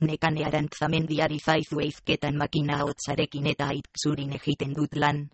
nekane arantzamendiari zaizu eizketan makina hotzarekin eta aitzurin egiten dut lan.